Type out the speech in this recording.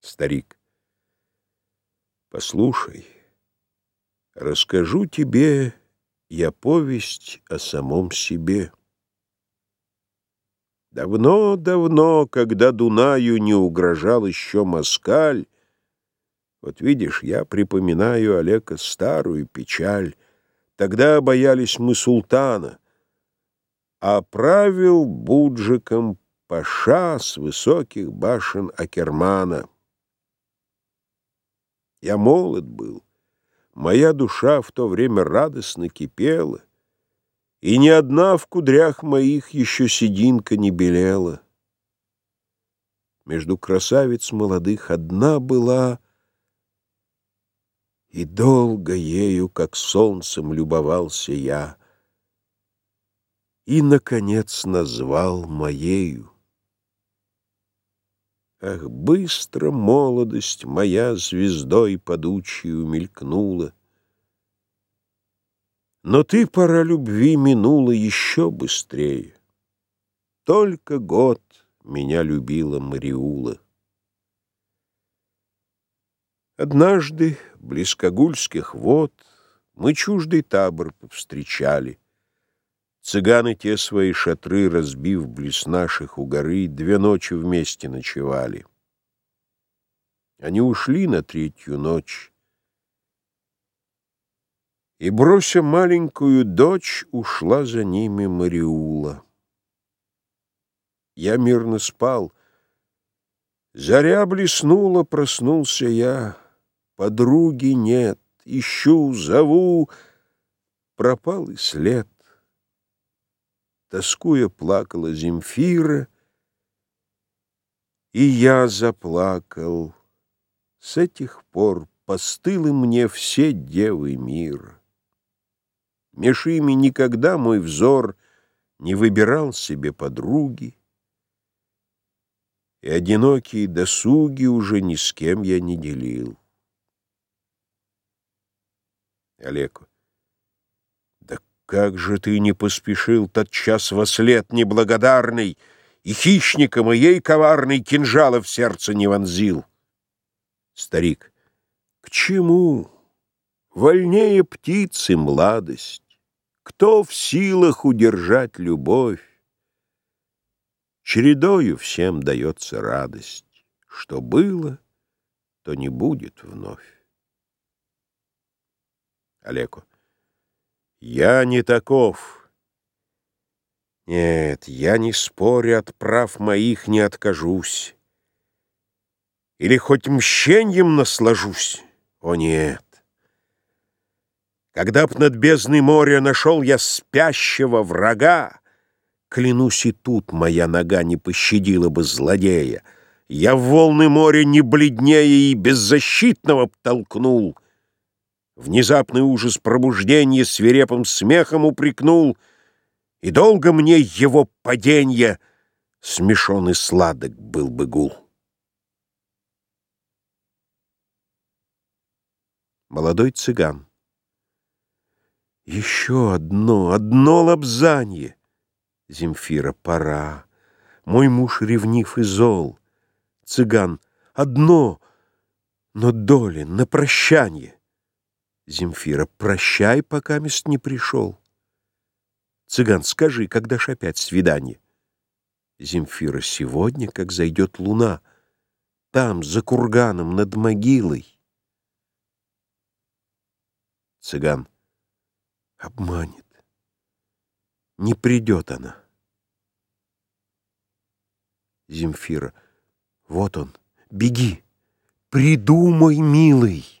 Старик. Послушай, расскажу тебе я повесть о самом себе. Давно-давно, когда Дунаю не угрожал еще москаль, вот видишь, я припоминаю Олега старую печаль. Тогда боялись мы султана, а правил буджиком паша с высоких башен Акермана. Я молод был, моя душа в то время радостно кипела, и ни одна в кудрях моих еще сединка не белела. Между красавиц молодых одна была, и долго ею, как солнцем, любовался я, и, наконец, назвал моею. Ах, быстро молодость моя звездой подучью мелькнула. Но ты, пора любви, минула еще быстрее. Только год меня любила Мариула. Однажды, близкогульских вод, Мы чуждый табор повстречали — Цыганы те свои шатры, разбив близ наших у горы, Две ночи вместе ночевали. Они ушли на третью ночь, И, брося маленькую дочь, Ушла за ними Мариула. Я мирно спал. Заря блеснула, проснулся я. Подруги нет, ищу, зову, Пропал и след. Тоскуя плакала Земфира, И я заплакал. С этих пор постылы мне все девы мира. Меж ими никогда мой взор Не выбирал себе подруги, И одинокие досуги Уже ни с кем я не делил. Олег. Как же ты не поспешил тот час во след неблагодарный, И хищника моей коварной кинжала в сердце не вонзил? Старик. К чему? Вольнее птицы младость. Кто в силах удержать любовь? Чередою всем дается радость. Что было, то не будет вновь. Олеко. Я не таков. Нет, я не спорю, от прав моих не откажусь. Или хоть мщеньем наслажусь? О, нет. Когда б над бездной моря нашел я спящего врага, Клянусь, и тут моя нога не пощадила бы злодея. Я в волны моря не бледнее и беззащитного б толкнул — Внезапный ужас пробуждения свирепым смехом упрекнул, И долго мне его паденье смешон и сладок был бы гул. Молодой цыган. Еще одно, одно лобзанье. Земфира, пора. Мой муж ревнив и зол. Цыган, одно, но доли на прощанье. Земфира, прощай, пока мест не пришел. Цыган, скажи, когда ж опять свидание? Земфира, сегодня, как зайдет луна, там, за курганом, над могилой. Цыган, обманет. Не придет она. Земфира, вот он, беги, придумай, милый.